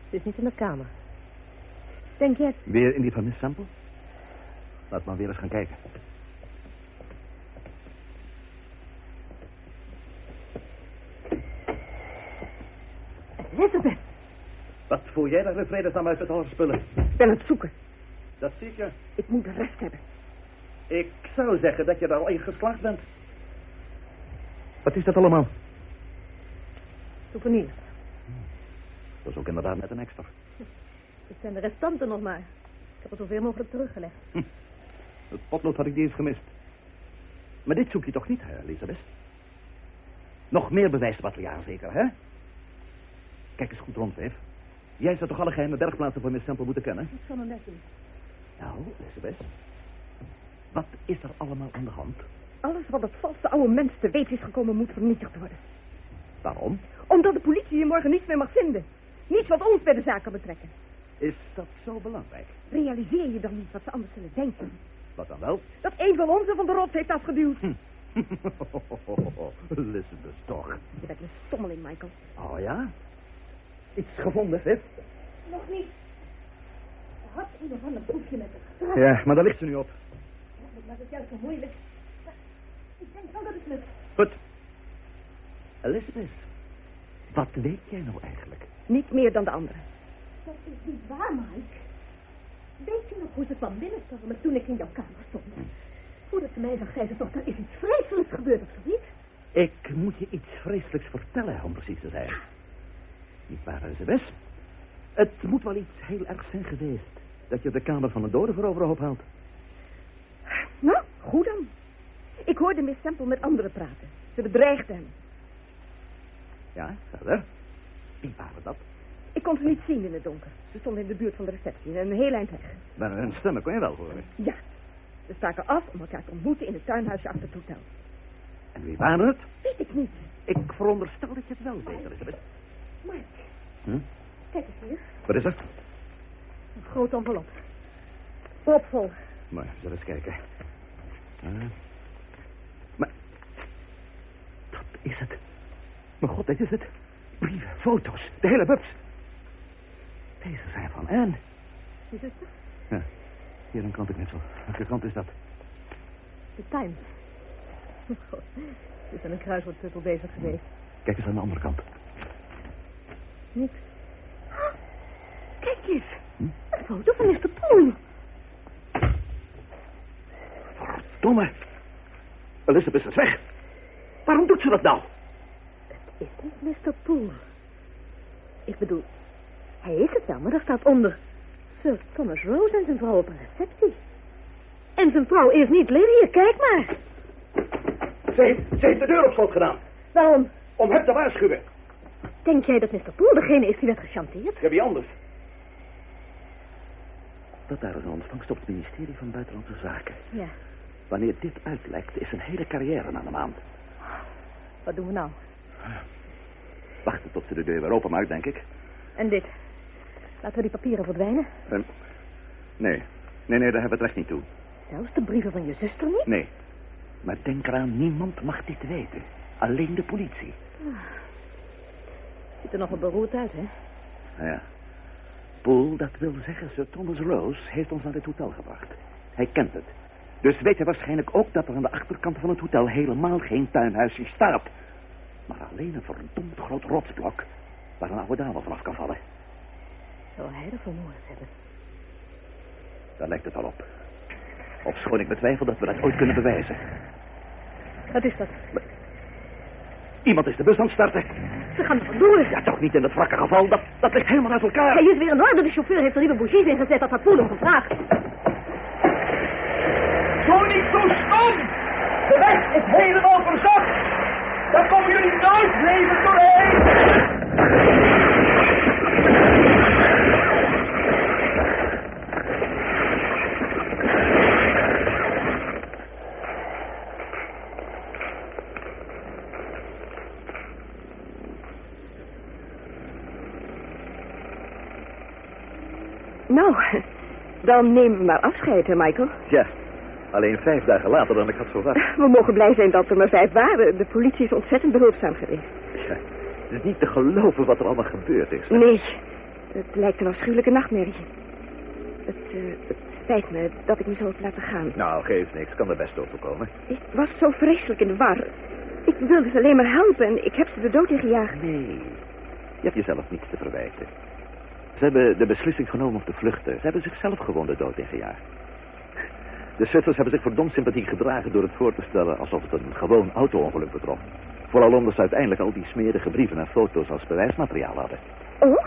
Ze is niet in de kamer. Denk jij... Weer in die van Miss Semple? Laat maar weer eens gaan kijken. Elizabeth! Voel jij daar in vredesnaam uit met alle spullen? Ik ben het zoeken. Dat zie je. Ik moet de rest hebben. Ik zou zeggen dat je daar al in geslaagd bent. Wat is dat allemaal? Souvenirs. Dat is ook inderdaad net een extra. Dit zijn de restanten nog maar. Ik heb er zoveel mogelijk teruggelegd. Het potlood had ik niet eens gemist. Maar dit zoek je toch niet, hè, Elisabeth? Nog meer bewijsmateriaal zeker, hè? Kijk eens goed rond, Dave. Jij zou toch alle geheime bergplaatsen van Miss Semple moeten kennen? Ik zal hem net doen. Nou, Elisabeth. Wat is er allemaal aan de hand? Alles wat dat valse oude mens te weten is gekomen moet vernietigd worden. Waarom? Omdat de politie hier morgen niets meer mag vinden. Niets wat ons bij de zaak kan betrekken. Is dat zo belangrijk? Realiseer je dan niet wat ze anders zullen denken? Wat dan wel? Dat een van ons er van de rots heeft afgeduwd. Hm. Elizabeth, toch. Je bent een stommeling, Michael. Oh ja? Iets gevonden, Viv? Nog niet. Ze had een of ander proefje met haar gedrag. Ja, maar daar ligt ze nu op. Maar dat is juist zo moeilijk. Maar ik denk wel dat het lukt. Goed. Elizabeth, wat weet jij nou eigenlijk? Niet meer dan de anderen. Dat is niet waar, Mike. Weet je nog hoe ze kwam binnenstormen toen ik in jouw kamer stond? Voordat ze mij zag, zei ze toch, er is iets vreselijks gebeurd of zoiets? Ik moet je iets vreselijks vertellen, om precies te zijn. Niet waar, Elizabeth? Het moet wel iets heel ergs zijn geweest... dat je de kamer van een dode voor overhoop haalt. Nou, goed dan. Ik hoorde Miss Semple met anderen praten. Ze bedreigde hem. Ja, verder. Wie waren dat? Ik kon ze niet zien in het donker. Ze stonden in de buurt van de receptie, een heel eind weg. Maar hun stemmen kon je wel horen. Ja, ze staken af om elkaar te ontmoeten in het tuinhuisje achter het hotel. En wie waren het? Weet ik niet. Ik veronderstel dat je het wel weet, Elizabeth. Mike, Hm? kijk eens hier. Wat is er? Een grote envelop. Propvol. Maar, zullen eens kijken. Ah. Maar, dat is het. Mijn god, dat is het. Brieven, foto's, de hele bubs. Deze zijn van Anne. Je zuster? Ja, hier een krantenknipsel. Welke krant is dat? De Times. God, ze is aan een kruiswoordpuzzel bezig geweest. Kijk eens aan de andere kant. Niks. Kijk eens. Hm? Een foto van Mr. Poole. Verdomme. Elizabeth is weg. Waarom doet ze dat nou? Is niet Mr. Poole. Ik bedoel, hij is het wel, maar daar staat onder... Sir Thomas Rose en zijn vrouw op een receptie. En zijn vrouw is niet Lydia, kijk maar. Ze ze heeft de deur op slot gedaan. Waarom? Om hem te waarschuwen. Denk jij dat Mr. Poole degene is die werd gechanteerd? Ja, wie anders? Dat daar is een ontvangst op het ministerie van Buitenlandse Zaken. Ja. Wanneer dit uitlekt, is een hele carrière na de maand. Wat doen we nou? Wachten tot ze de deur weer openmaakt, denk ik. En dit? Laten we die papieren verdwijnen? Ehm, nee. Nee, nee, daar hebben we het recht niet toe. Zelfs de brieven van je zuster niet? Nee. Maar denk eraan, niemand mag dit weten. Alleen de politie. Ziet er nog wel beroerd uit, hè? Nou ja. Poel, dat wil zeggen, Sir Thomas Rose heeft ons naar dit hotel gebracht. Hij kent het. Dus weet hij waarschijnlijk ook dat er aan de achterkant van het hotel helemaal geen tuinhuisje staat. Maar alleen een verdomd groot rotsblok waar een oude dame vanaf kan vallen. Zou hij er vermoord hebben? Daar lijkt het al op. Ofschoon ik betwijfel dat we dat ooit kunnen bewijzen. Wat is dat? Iemand is de bus aan het starten. Ze gaan er vandoor. Ja, toch niet in het wrakke geval. Dat, dat ligt helemaal uit elkaar. Hij is weer in orde. De chauffeur heeft er nieuwe bougies ingezet. Dat had Poel hem gevraagd. Doe niet zo stom! De weg is helemaal verzacht! Daar komen jullie nooit levend doorheen! Nou, dan we maar afscheid, hè, Michael. Ja, alleen vijf dagen later dan ik had verwacht. We mogen blij zijn dat er maar vijf waren. De politie is ontzettend behulpzaam geweest. Ja, het is niet te geloven wat er allemaal gebeurd is. Nee, het lijkt een afschuwelijke nachtmerrie. Het, eh, het spijt me dat ik me zo heb laten gaan. Nou, geeft niks. Kan er best overkomen. Ik was zo vreselijk in de war. Ik wilde ze alleen maar helpen en ik heb ze de dood ingejaagd. Nee, je hebt jezelf niets te verwijten. Ze hebben de beslissing genomen om te vluchten. Ze hebben zichzelf gewoon de dood ingejaagd. De Sutters hebben zich verdomd sympathiek gedragen door het voor te stellen alsof het een gewoon auto-ongeluk betrof. Vooral omdat ze uiteindelijk al die smerige brieven en foto's als bewijsmateriaal hadden. Oh?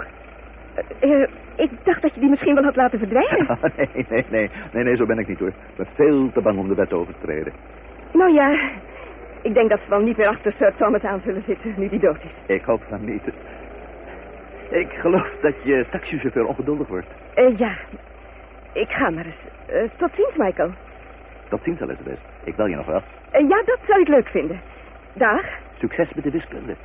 Eh, eh, ik dacht dat je die misschien wel had laten verdwijnen. nee, nee, nee, nee, nee, zo ben ik niet hoor. Ik ben veel te bang om de wet over te treden. nou ja, ik denk dat ze wel niet meer achter Sir Thomas aan zullen zitten nu die dood is. Ik hoop van niet. Ik geloof dat je taxichauffeur ongeduldig wordt. Eh, ja, ik ga maar eens. Eh, tot ziens, Michael. Tot ziens, Elizabeth. Ik bel je nog wel. Eh, ja, dat zou ik leuk vinden. Dag. Succes met de wiskunde.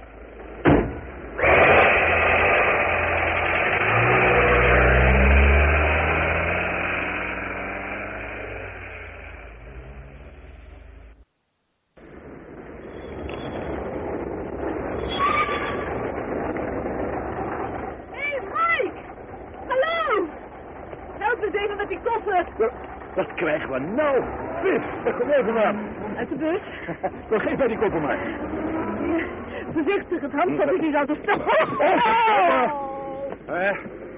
Wat krijgen we nou? Uit de bus. Kom, geef mij die koppen maar. Ja, voorzichtig, het handvat is niet aan de stap. Eh,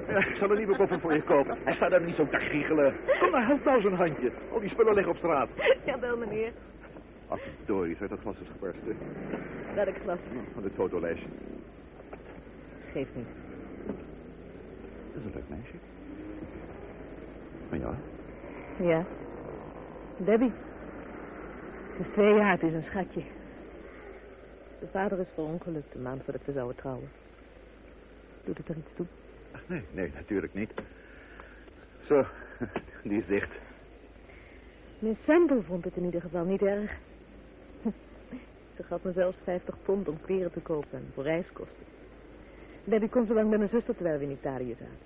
eh, ik zal een nieuwe koffer voor je kopen. Hij staat daar niet zo te giechelen. Kom maar, help nou zo'n handje. Al die spullen liggen op straat. Jawel, meneer. Ach, dooi, uit dat glas is gebarsten. Welk glas? Van dit fotolijstje. Geeft niet. Dat is een leuk meisje. En ja, Ja. Debbie. Het is twee jaar, het is een schatje. De vader is verongelukt de maand voordat we zouden trouwen. Doet het er iets toe? Ach, nee, nee, natuurlijk niet. Zo, die is dicht. Miss vond het in ieder geval niet erg. Ze gaf me zelfs 50 pond om kleren te kopen en voor reiskosten. Debbie kon zo lang bij mijn zuster terwijl we in Italië zaten.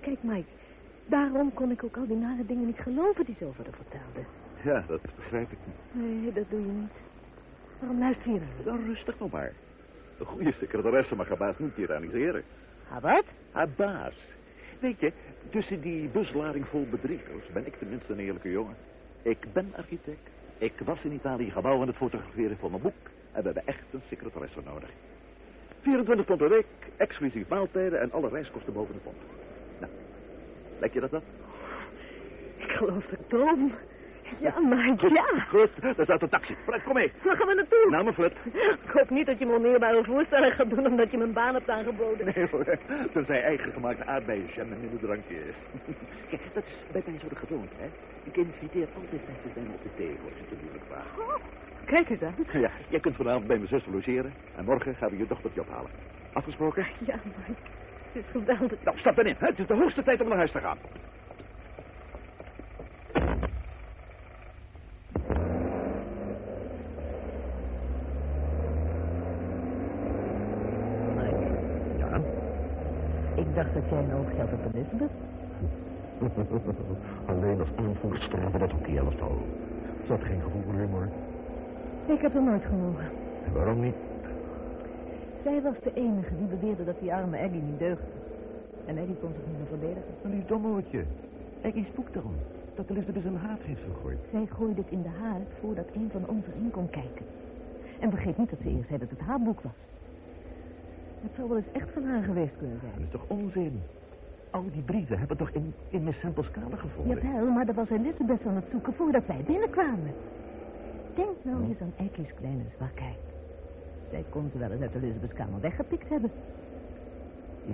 Kijk, Mike, daarom kon ik ook al die nare dingen niet geloven die ze over haar vertelde. Ja, dat begrijp ik niet. Nee, dat doe je niet. Waarom luister je me? Dan rustig nog maar. Een goede secretaresse mag haar baas niet tyranniseren. Ah, wat? Haar baas. Weet je, tussen die buslading vol bedriegers ben ik tenminste een eerlijke jongen. Ik ben architect. Ik was in Italië gebouw aan het fotograferen voor mijn boek. En we hebben echt een secretaresse nodig. 24 pond per week, exclusief maaltijden en alle reiskosten boven de pond. Nou, lijkt je dat dat? Ik geloof dat ik droom. Ja, Mike, Goed, ja. goed, daar staat de taxi. Fred, kom mee. Waar gaan we naartoe? Nou, mijn Fred. Ik hoop niet dat je me oneerbare voorstellen gaat doen omdat je mijn baan hebt aangeboden. Nee hoor, tenzij eigen gemaakte aardbeienjam en een drankje is. Kijk, dat is bij mij zo de gewoonte, hè. Ik inviteer altijd mensen bij me op de thee voor ze te moeilijk. Oh, kijk eens aan. Ja, jij kunt vanavond bij mijn zuster logeren en morgen gaan we je dochtertje ophalen. Afgesproken? Ja, Mike. Het is geweldig. Nou, stap erin. hè. Het is de hoogste tijd om naar huis te gaan. Mike, Ja? Ik dacht dat jij een oogje had op Elizabeth. Alleen als aanvoerster van dat elftal. Ze had geen gevoel voor humor. Ik heb er nooit gelogen. En waarom niet? Zij was de enige die beweerde dat die arme Aggie niet deugde. En Aggie kon zich niet meer verdedigen. Een lief dommootje. Aggie spoekt erom. Dat Elizabeth zijn haat heeft gegooid. Zij gooide het in de haard voordat een van ons erin kon kijken. En vergeet niet dat ze eerst zei dat het haar boek was. Het zou wel eens echt van haar geweest kunnen Dat zijn. is toch onzin? Al die brieven hebben toch in, in Miss Samples kamer gevonden? Jawel, maar daar was Elizabeth aan het zoeken voordat wij binnenkwamen. Denk nou eens aan Aggie's kleine zwakheid. Zij kon ze wel eens uit Elizabeth's kamer weggepikt hebben.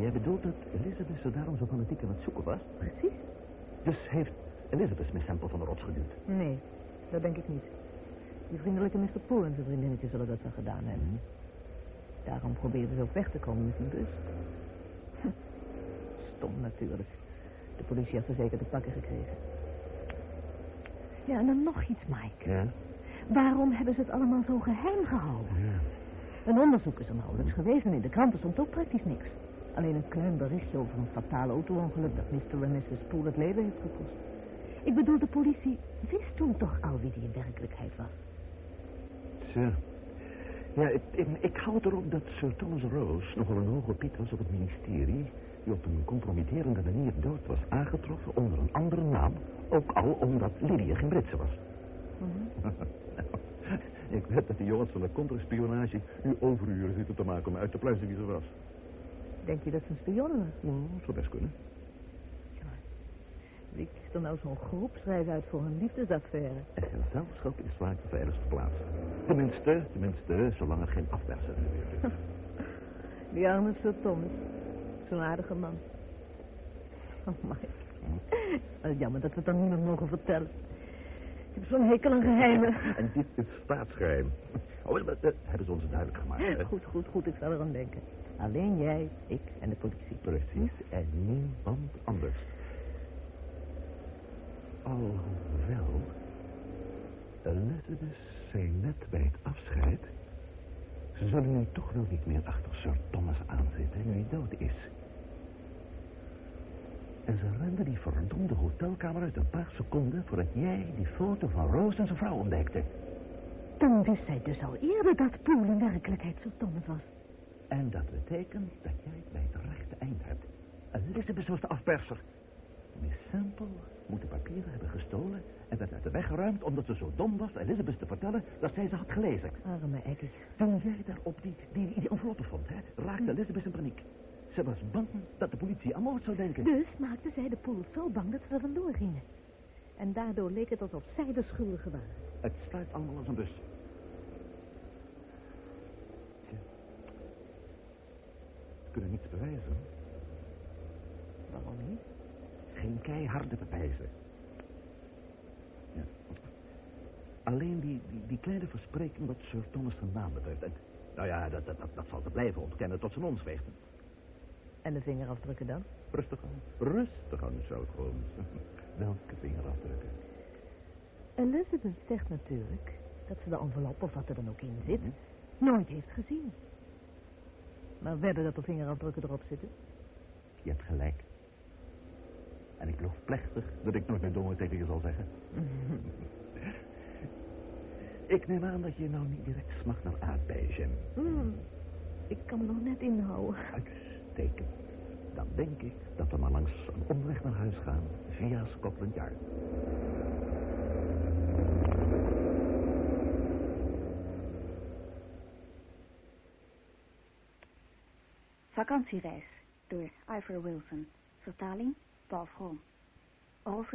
Jij bedoelt dat Elizabeth zo daarom zo fanatiek aan het zoeken was? Precies. Dus heeft Elizabeth Miss Sample van de rots geduwd? Nee, dat denk ik niet. Die vriendelijke Mr. Poole en zijn vriendinnetje zullen dat wel gedaan hebben. Daarom probeerden ze ook weg te komen met een bus. Hm. Stom natuurlijk. De politie had ze zeker te pakken gekregen. Ja, en dan nog iets, Mike. Ja. Waarom hebben ze het allemaal zo geheim gehouden? Ja. Een onderzoek is er nauwelijks geweest en in de kranten stond ook praktisch niks. Alleen een klein berichtje over een fataal auto-ongeluk dat Mr. en Mrs. Poole het leven heeft gekost. Ik bedoel, de politie wist toen toch al wie die in werkelijkheid was. Zo. Ja, ik, ik, ik hou het erop dat Sir Thomas Rose nogal een hoge piet was op het ministerie... die op een compromitterende manier dood was aangetroffen onder een andere naam. Ook al omdat Lydia geen Britse was. ik weet dat die jongens van de contra-spionage nu overuren zitten te maken om uit te pluizen wie ze was. Denk je dat ze een spionne was? Nou, zou best kunnen. Er nou zo'n groepsreis uit voor een liefdesaffaire? En zelfschok is vaak de veiligste plaats. Tenminste, tenminste, zolang er geen buurt is. Die arme Sir Thomas. Zo'n aardige man. Oh, Mike. Wat Jammer dat we het dan niemand mogen vertellen. Ik heb zo'n hekel aan geheimen. En dit is staatsgeheim. Oh, dat, dat hebben ze ons duidelijk gemaakt. hè? Goed, goed, goed. Ik zal eraan denken. Alleen jij, ik en de politie. Precies, en niemand anders. Alhoewel, Elizabeth zei net bij het afscheid... ze zullen nu toch wel niet meer achter Sir Thomas aanzitten nu hij dood is. En ze rende die verdomde hotelkamer uit een paar seconden... voordat jij die foto van Rose en zijn vrouw ontdekte. Dan wist zij dus al eerder dat Poel in werkelijkheid Sir Thomas was. En dat betekent dat jij het bij het rechte eind hebt. Elizabeth was de afperser. Miss Sample moet de papieren hebben gestolen en werd uit de weg geruimd omdat ze zo dom was Elizabeth te vertellen dat zij ze had gelezen. Arme Eddie. Toen jij daarop die, die, die enveloppen vond, hè, raakte Elizabeth in paniek. Ze was bang dat de politie aan moord zou denken. Dus maakte zij de poel zo bang dat ze er vandoor gingen. En daardoor leek het alsof zij de schuldige waren. Het sluit allemaal als een bus. Tja. We kunnen niets bewijzen. Waarom niet? Geen keiharde bewijzen. Ja. Alleen die, die, die kleine verspreking wat Sir Thomas zijn naam betreft. En, nou ja, dat, dat, dat, dat zal te blijven ontkennen tot zijn ons weegt. En de vingerafdrukken dan? Rustig aan. Rustig aan, Sherlock Holmes. Welke vingerafdrukken? Elizabeth zegt natuurlijk dat ze de envelop, of wat er dan ook in zit, nooit heeft gezien. Maar wedden dat er vingerafdrukken erop zitten? Je hebt gelijk. En ik geloof plechtig dat ik nooit meer domme tegen je zal zeggen. ik neem aan dat je nou niet direct smacht naar aardbeienjam. Hmm, Ik kan me nog net inhouden. Uitstekend. Dan denk ik dat we maar langs een omweg naar huis gaan via Scotland Yard. Vakantiereis door Ivor Wilson. Vertaling Paul Vroom. Over